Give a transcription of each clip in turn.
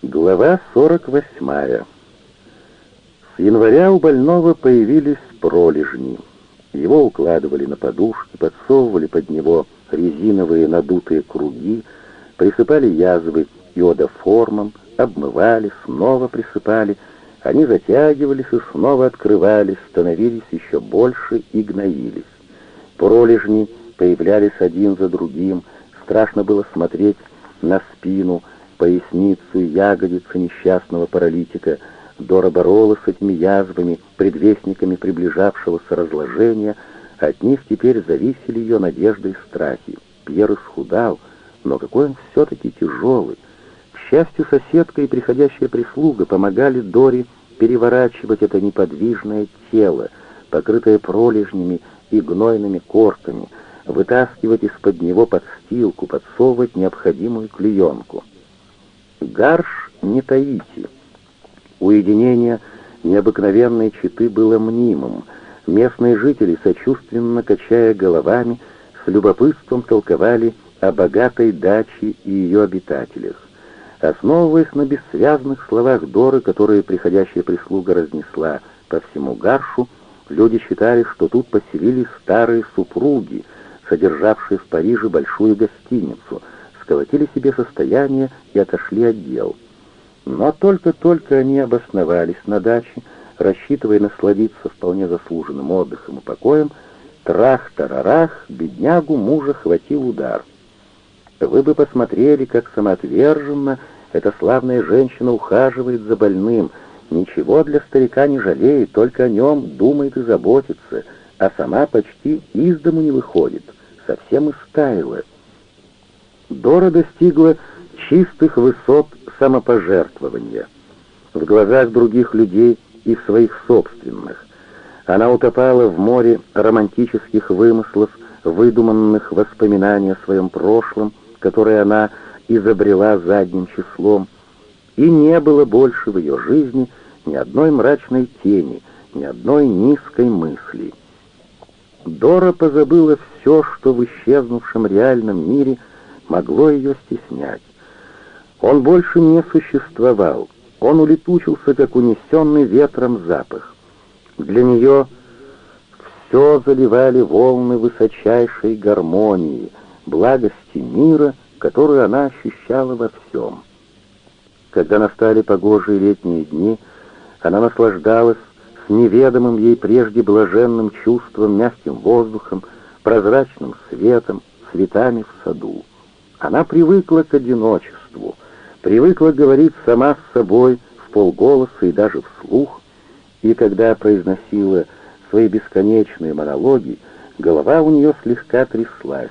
Глава 48. С января у больного появились пролежни. Его укладывали на подушки, подсовывали под него резиновые надутые круги, присыпали язвы иодоформом, обмывали, снова присыпали. Они затягивались и снова открывались, становились еще больше и гноились. Пролежни появлялись один за другим, страшно было смотреть на спину, поясницу и ягодицы несчастного паралитика. Дора боролась с этими язвами, предвестниками приближавшегося разложения. От них теперь зависели ее надежды и страхи. Пьер исхудал, но какой он все-таки тяжелый. К счастью, соседка и приходящая прислуга помогали Доре переворачивать это неподвижное тело, покрытое пролежнями и гнойными корками, вытаскивать из-под него подстилку, подсовывать необходимую клеенку. Гарш не таите. Уединение необыкновенной читы было мнимым. Местные жители, сочувственно качая головами, с любопытством толковали о богатой даче и ее обитателях. Основываясь на бессвязных словах Доры, которые приходящая прислуга разнесла по всему Гаршу, люди считали, что тут поселились старые супруги, содержавшие в Париже большую гостиницу — сколотили себе состояние и отошли от дел. Но только-только они обосновались на даче, рассчитывая насладиться вполне заслуженным отдыхом и покоем, трах-тарарах, беднягу мужа хватил удар. Вы бы посмотрели, как самоотверженно эта славная женщина ухаживает за больным, ничего для старика не жалеет, только о нем думает и заботится, а сама почти из дому не выходит, совсем истаяла. Дора достигла чистых высот самопожертвования в глазах других людей и в своих собственных. Она утопала в море романтических вымыслов, выдуманных воспоминаний о своем прошлом, которые она изобрела задним числом, и не было больше в ее жизни ни одной мрачной тени, ни одной низкой мысли. Дора позабыла все, что в исчезнувшем реальном мире – могло ее стеснять. Он больше не существовал, он улетучился, как унесенный ветром запах. Для нее все заливали волны высочайшей гармонии, благости мира, которую она ощущала во всем. Когда настали погожие летние дни, она наслаждалась с неведомым ей прежде блаженным чувством, мягким воздухом, прозрачным светом, цветами в саду. Она привыкла к одиночеству, привыкла говорить сама с собой в полголоса и даже вслух, и когда произносила свои бесконечные монологи, голова у нее слегка тряслась,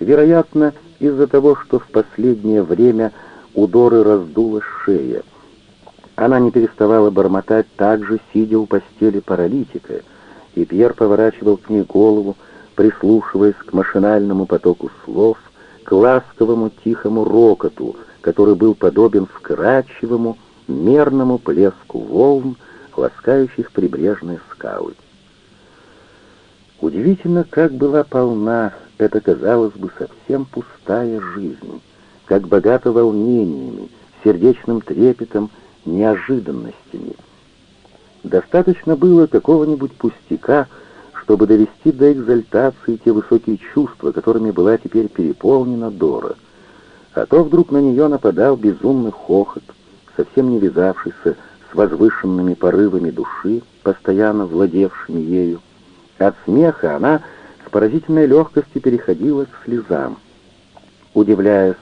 вероятно, из-за того, что в последнее время у Доры раздула шея. Она не переставала бормотать так же, сидя у постели паралитика, и Пьер поворачивал к ней голову, прислушиваясь к машинальному потоку слов, к ласковому тихому рокоту, который был подобен вкрадчивому, мерному плеску волн, ласкающих прибрежные скалы. Удивительно, как была полна эта, казалось бы, совсем пустая жизнь, как богата волнениями, сердечным трепетом, неожиданностями. Достаточно было какого-нибудь пустяка, чтобы довести до экзальтации те высокие чувства, которыми была теперь переполнена Дора. А то вдруг на нее нападал безумный хохот, совсем не вязавшийся с возвышенными порывами души, постоянно владевшими ею. От смеха она с поразительной легкостью переходила к слезам. Удивляясь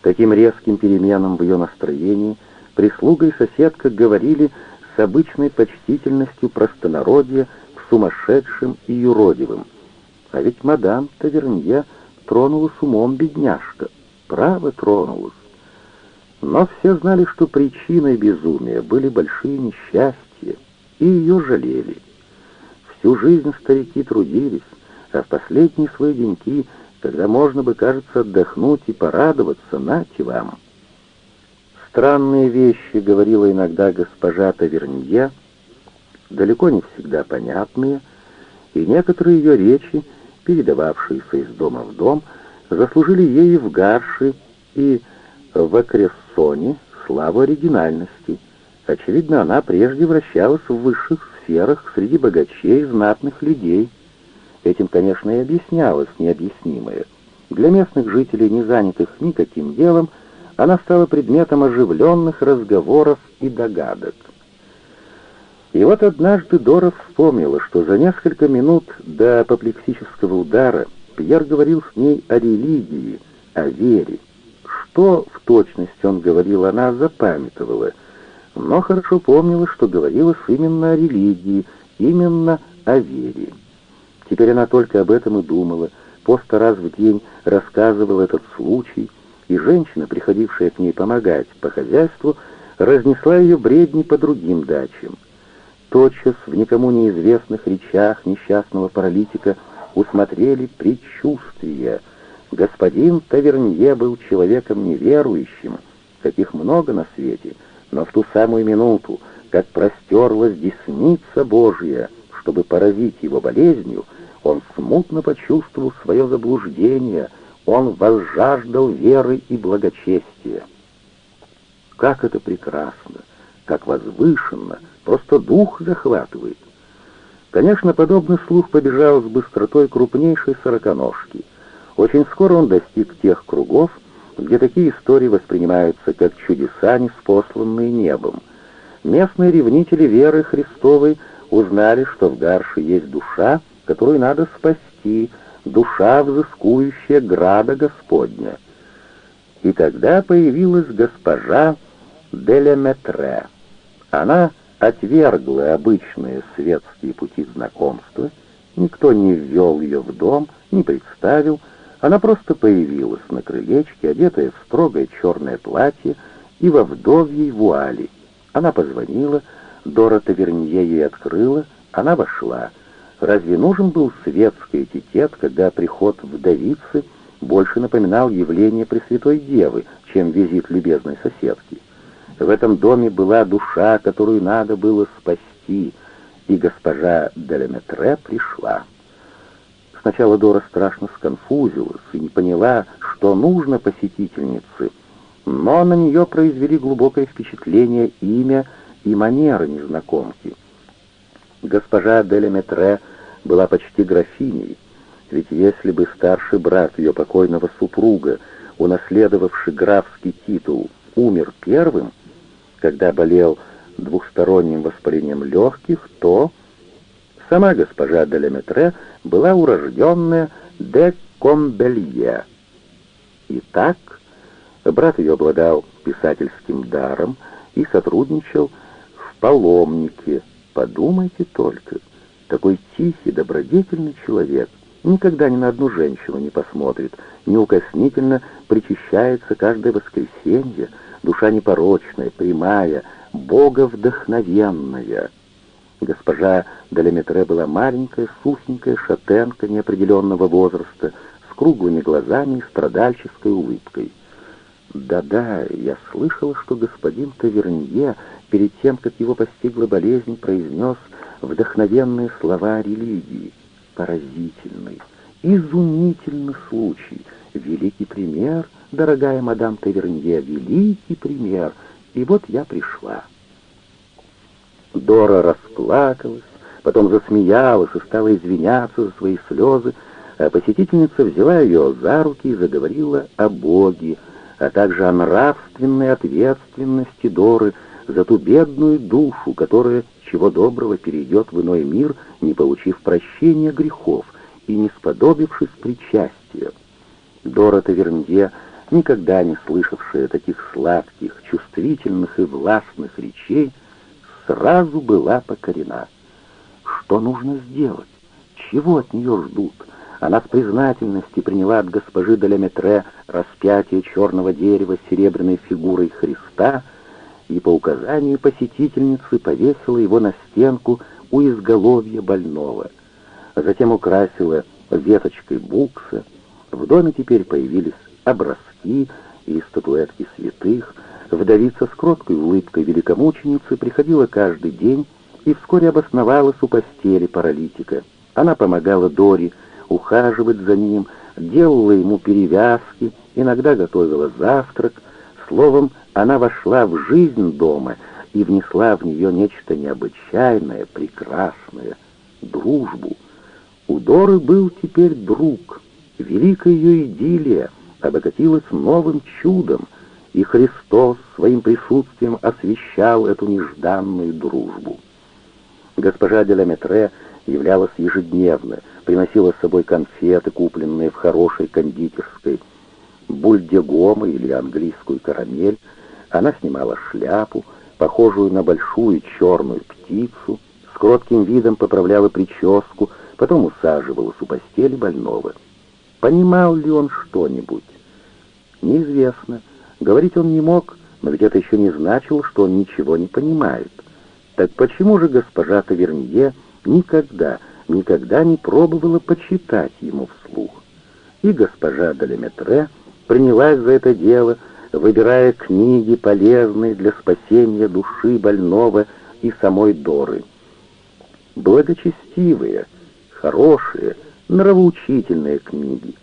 таким резким переменам в ее настроении, прислуга и соседка говорили с обычной почтительностью простонародья сумасшедшим и юродивым. А ведь мадам Тавернье тронулась умом бедняжка, право тронулась. Но все знали, что причиной безумия были большие несчастья, и ее жалели. Всю жизнь старики трудились, а в последние свои деньки, когда можно бы, кажется, отдохнуть и порадоваться, нате вам. Странные вещи говорила иногда госпожа Тавернье, далеко не всегда понятные, и некоторые ее речи, передававшиеся из дома в дом, заслужили ей в Гарше и в Акрессоне славу оригинальности. Очевидно, она прежде вращалась в высших сферах среди богачей и знатных людей. Этим, конечно, и объяснялось необъяснимое. Для местных жителей, не занятых никаким делом, она стала предметом оживленных разговоров и догадок. И вот однажды Дора вспомнила, что за несколько минут до апоплексического удара Пьер говорил с ней о религии, о вере. Что в точности он говорил, она запамятовала, но хорошо помнила, что говорилось именно о религии, именно о вере. Теперь она только об этом и думала, поста раз в день рассказывала этот случай, и женщина, приходившая к ней помогать по хозяйству, разнесла ее бредни по другим дачам. Тотчас в никому неизвестных речах несчастного паралитика усмотрели предчувствия. Господин Тавернье был человеком неверующим, каких много на свете, но в ту самую минуту, как простерлась десница Божья, чтобы поразить его болезнью, он смутно почувствовал свое заблуждение, он возжаждал веры и благочестия. Как это прекрасно, как возвышенно, просто дух захватывает. Конечно, подобный слух побежал с быстротой крупнейшей сороконожки. Очень скоро он достиг тех кругов, где такие истории воспринимаются как чудеса, неспосланные небом. Местные ревнители веры Христовой узнали, что в Гарше есть душа, которую надо спасти, душа, взыскующая града Господня. И тогда появилась госпожа Делеметре. Она отвергла обычные светские пути знакомства, никто не ввел ее в дом, не представил, она просто появилась на крылечке, одетая в строгое черное платье и во вдовьей вуали. Она позвонила, Дора Тавернье ей открыла, она вошла. Разве нужен был светский этикет, когда приход вдовицы больше напоминал явление Пресвятой Девы, чем визит любезной соседки? В этом доме была душа, которую надо было спасти, и госпожа Делеметре пришла. Сначала Дора страшно сконфузилась и не поняла, что нужно посетительнице, но на нее произвели глубокое впечатление имя и манеры незнакомки. Госпожа Делеметре была почти графиней, ведь если бы старший брат ее покойного супруга, унаследовавший графский титул, умер первым, когда болел двухсторонним воспалением легких, то сама госпожа Делеметре была урожденная де Комбелье. Итак, брат ее обладал писательским даром и сотрудничал в паломнике. Подумайте только, такой тихий, добродетельный человек никогда ни на одну женщину не посмотрит, неукоснительно причащается каждое воскресенье, душа непорочная, прямая, боговдохновенная. Госпожа Далеметре была маленькая, сухенькая шатенка неопределенного возраста, с круглыми глазами и страдальческой улыбкой. Да-да, я слышала, что господин Тавернье, перед тем, как его постигла болезнь, произнес вдохновенные слова религии. Поразительный, изумительный случай, великий пример — дорогая мадам Тавернье, великий пример, и вот я пришла». Дора расплакалась, потом засмеялась и стала извиняться за свои слезы, а посетительница взяла ее за руки и заговорила о Боге, а также о нравственной ответственности Доры за ту бедную душу, которая, чего доброго, перейдет в иной мир, не получив прощения грехов и не сподобившись причастия. Дора Тавернье никогда не слышавшая таких сладких, чувствительных и властных речей, сразу была покорена. Что нужно сделать? Чего от нее ждут? Она с признательности приняла от госпожи Делеметре распятие черного дерева с серебряной фигурой Христа и по указанию посетительницы повесила его на стенку у изголовья больного. Затем украсила веточкой букса. В доме теперь появились образки и статуэтки святых. Вдовица с кроткой улыбкой великомученицы приходила каждый день и вскоре обосновалась у постели паралитика. Она помогала Дори ухаживать за ним, делала ему перевязки, иногда готовила завтрак, словом, она вошла в жизнь дома и внесла в нее нечто необычайное, прекрасное — дружбу. У Доры был теперь друг. Великая ее идиллия обогатилась новым чудом, и Христос своим присутствием освещал эту нежданную дружбу. Госпожа де Ламетре являлась ежедневно, приносила с собой конфеты, купленные в хорошей кондитерской, бульдегомы или английскую карамель, она снимала шляпу, похожую на большую черную птицу, с кротким видом поправляла прическу, потом усаживалась у постели больного. Понимал ли он что-нибудь? Неизвестно. Говорить он не мог, но ведь это еще не значило, что он ничего не понимает. Так почему же госпожа Тавернье никогда, никогда не пробовала почитать ему вслух? И госпожа Далеметре принялась за это дело, выбирая книги, полезные для спасения души больного и самой Доры. Благочестивые, хорошие, нравоучительные книги.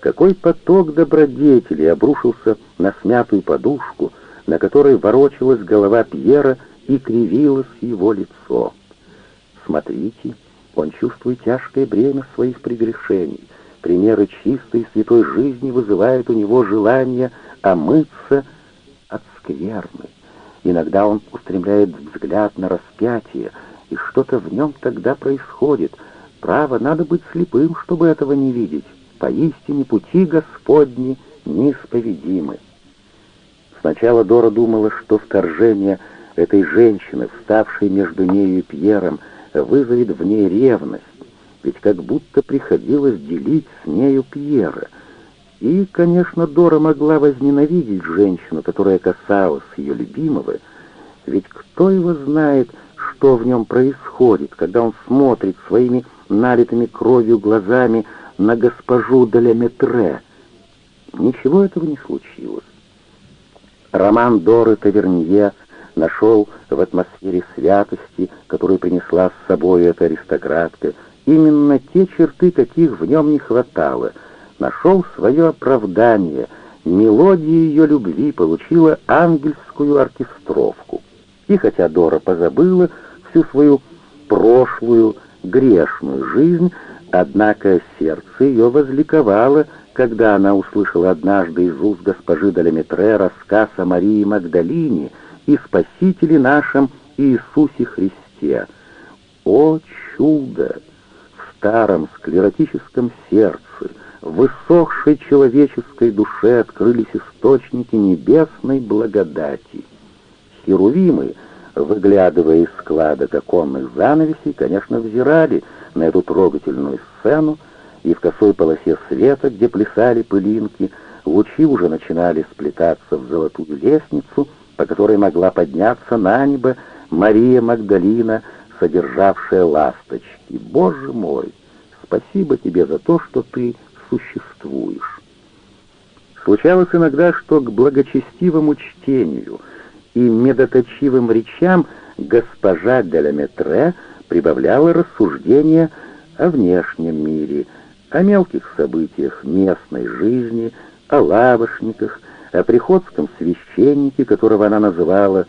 Какой поток добродетелей обрушился на смятую подушку, на которой ворочалась голова Пьера и кривилось его лицо. Смотрите, он чувствует тяжкое бремя своих прегрешений. Примеры чистой святой жизни вызывают у него желание омыться от скверны. Иногда он устремляет взгляд на распятие, и что-то в нем тогда происходит. Право, надо быть слепым, чтобы этого не видеть. Поистине пути Господни неисповедимы. Сначала Дора думала, что вторжение этой женщины, вставшей между нею и Пьером, вызовет в ней ревность, ведь как будто приходилось делить с нею Пьера — и, конечно, Дора могла возненавидеть женщину, которая касалась ее любимого, ведь кто его знает, что в нем происходит, когда он смотрит своими налитыми кровью глазами на госпожу Деляметре. Ничего этого не случилось. Роман Доры Тавернье нашел в атмосфере святости, которую принесла с собой эта аристократка, именно те черты, каких в нем не хватало — нашел свое оправдание. Мелодия ее любви получила ангельскую оркестровку. И хотя Дора позабыла всю свою прошлую грешную жизнь, однако сердце ее возликовало, когда она услышала однажды из уст госпожи Далеметре рассказ о Марии Магдалине и Спасителе нашем Иисусе Христе. О чудо! В старом склеротическом сердце в высохшей человеческой душе открылись источники небесной благодати. Херувимы, выглядывая из складок оконных занавесей, конечно, взирали на эту трогательную сцену, и в косой полосе света, где плясали пылинки, лучи уже начинали сплетаться в золотую лестницу, по которой могла подняться на небо Мария Магдалина, содержавшая ласточки. Боже мой, спасибо тебе за то, что ты существуешь. Случалось иногда, что к благочестивому чтению и медоточивым речам госпожа Деляметре прибавляла рассуждения о внешнем мире, о мелких событиях местной жизни, о лавошниках, о приходском священнике, которого она называла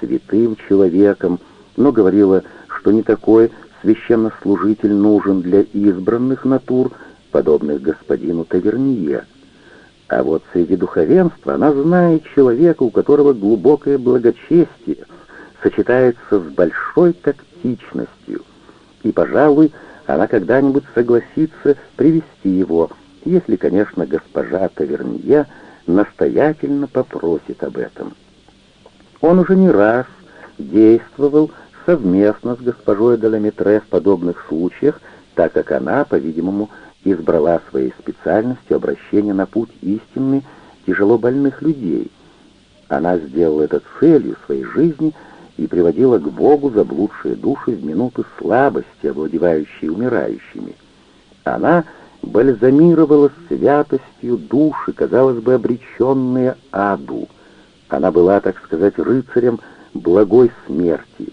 святым человеком, но говорила, что не такой священнослужитель нужен для избранных натур, подобных господину Таверние. А вот среди духовенства она знает человека, у которого глубокое благочестие сочетается с большой тактичностью, и, пожалуй, она когда-нибудь согласится привести его, если, конечно, госпожа Тавернье настоятельно попросит об этом. Он уже не раз действовал совместно с госпожой Даламетре в подобных случаях, так как она, по-видимому, избрала своей специальностью обращение на путь истинный тяжело больных людей. Она сделала это целью своей жизни и приводила к Богу заблудшие души в минуты слабости, овладевающие умирающими. Она бальзамировала святостью души, казалось бы, обреченные аду. Она была, так сказать, рыцарем благой смерти.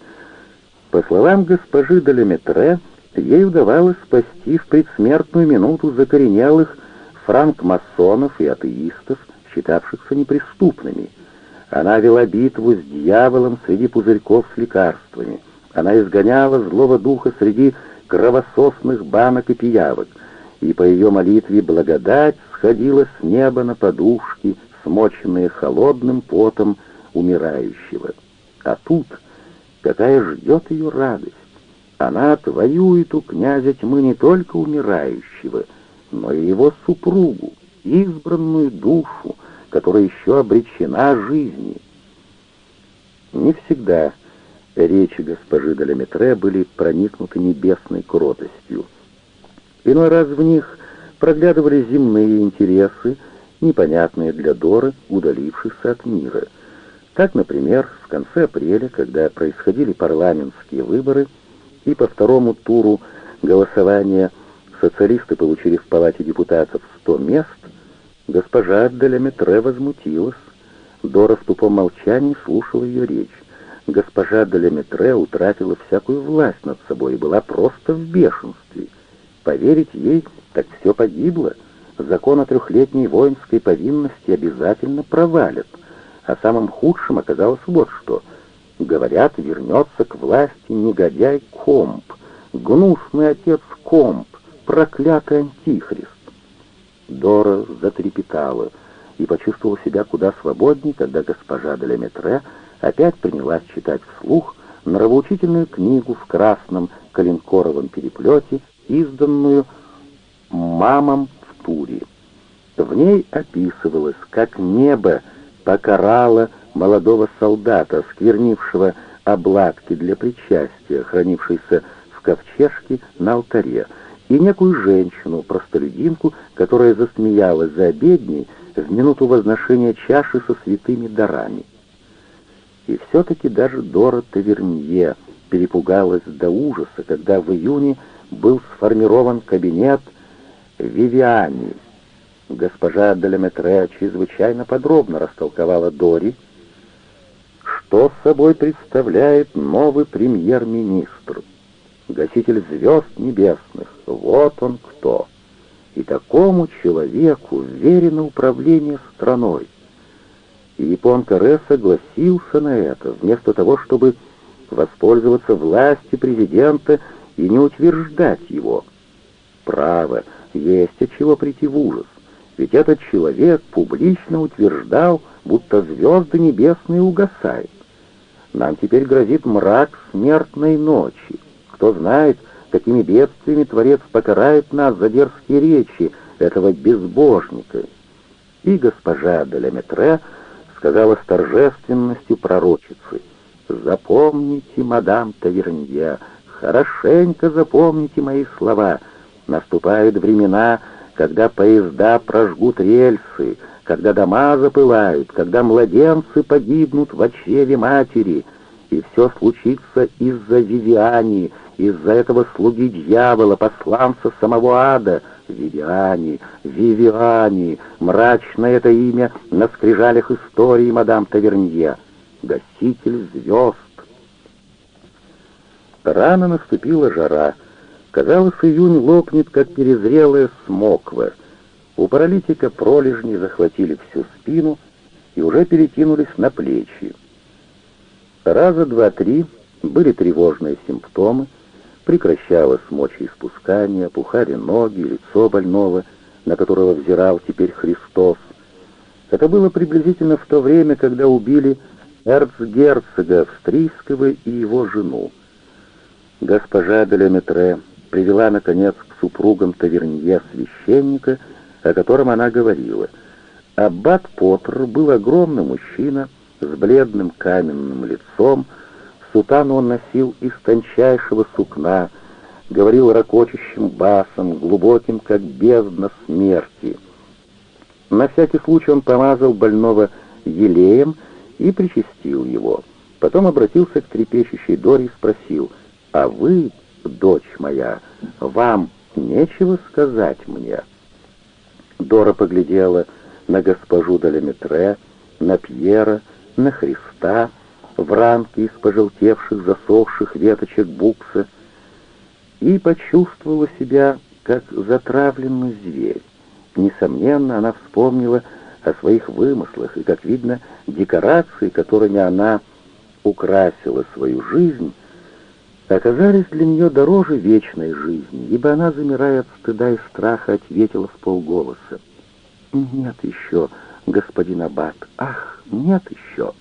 По словам госпожи Далеметре, ей удавалось спасти в предсмертную минуту закоренелых франкмасонов и атеистов, считавшихся неприступными. Она вела битву с дьяволом среди пузырьков с лекарствами. Она изгоняла злого духа среди кровососных банок и пиявок, и по ее молитве благодать сходила с неба на подушки, смоченные холодным потом умирающего. А тут какая ждет ее радость! Она отвоюет у князя тьмы не только умирающего, но и его супругу, избранную душу, которая еще обречена жизни. Не всегда речи госпожи Далеметре были проникнуты небесной кротостью. Иной раз в них проглядывали земные интересы, непонятные для Доры, удалившихся от мира. Так, например, в конце апреля, когда происходили парламентские выборы, и по второму туру голосования социалисты получили в Палате депутатов 100 мест, Госпожа Делеметре возмутилась. Дора в тупом молчании слушала ее речь. Госпожа Делеметре утратила всякую власть над собой и была просто в бешенстве. Поверить ей, так все погибло. Закон о трехлетней воинской повинности обязательно провалят. А самым худшим оказалось вот что. Говорят, вернется к власти негодяй Комп, гнусный отец Комп, проклятый антихрист. Дора затрепетала и почувствовала себя куда свободнее, когда госпожа де Леметре опять принялась читать вслух нравоучительную книгу в красном коленкоровом переплете, изданную мамам в Туре. В ней описывалось, как небо покарало молодого солдата, сквернившего обладки для причастия, хранившейся в ковчежке на алтаре, и некую женщину, простолюдинку, которая засмеялась за обедней в минуту возношения чаши со святыми дарами. И все-таки даже Дора Тавернье перепугалась до ужаса, когда в июне был сформирован кабинет Вивиани. Госпожа Делеметре чрезвычайно подробно растолковала Дори, что собой представляет новый премьер-министр — гаситель звезд небесных, вот он кто. И такому человеку верено управление страной. И японка Ре согласился на это, вместо того, чтобы воспользоваться властью президента и не утверждать его. Право, есть от чего прийти в ужас, ведь этот человек публично утверждал, будто звезды небесные угасают. Нам теперь грозит мрак смертной ночи. Кто знает, какими бедствиями Творец покарает нас за дерзкие речи этого безбожника. И госпожа Делеметре сказала с торжественностью пророчицы, «Запомните, мадам Тавернье, хорошенько запомните мои слова. Наступают времена, когда поезда прожгут рельсы, когда дома запылают, когда младенцы погибнут в очреве матери, и все случится из-за Вивиани, из-за этого слуги дьявола, посланца самого ада, Вивиани, Вивиани, мрачное это имя на скрижалях истории мадам Тавернье, гаситель звезд. Рано наступила жара. Казалось, июнь лопнет, как перезрелая смоква. У паралитика пролежни захватили всю спину и уже перекинулись на плечи. Раза два-три были тревожные симптомы, прекращалось мочеиспускание, опухали ноги, лицо больного, на которого взирал теперь Христос. Это было приблизительно в то время, когда убили эрцгерцога австрийского и его жену. Госпожа Делеметре привела, наконец, к супругам Тавернье священника, о котором она говорила. Аббат Поттер был огромный мужчина с бледным каменным лицом, Сутану он носил из тончайшего сукна, говорил ракочущим басом, глубоким, как бездна смерти. На всякий случай он помазал больного елеем и причастил его. Потом обратился к трепещущей Доре и спросил, «А вы, дочь моя, вам нечего сказать мне?» Дора поглядела на госпожу Далеметре, на Пьера, на Христа, в рамке из пожелтевших, засохших веточек букса, и почувствовала себя, как затравленный зверь. Несомненно, она вспомнила о своих вымыслах, и, как видно, декорации, которыми она украсила свою жизнь, оказались для нее дороже вечной жизни, ибо она, замирая от стыда и страха, ответила в полголоса. «Нет еще, господин Аббат, ах, нет еще!»